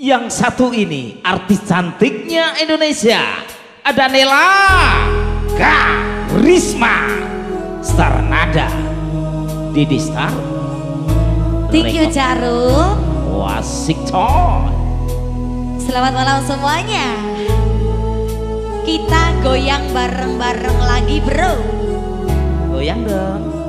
Yang satu ini artis cantiknya Indonesia. Ada Nela Risma Star Nada. Didi Star. Thank you Jarum Washington Selamat malam semuanya. Kita goyang bareng-bareng lagi bro. Goyang dong.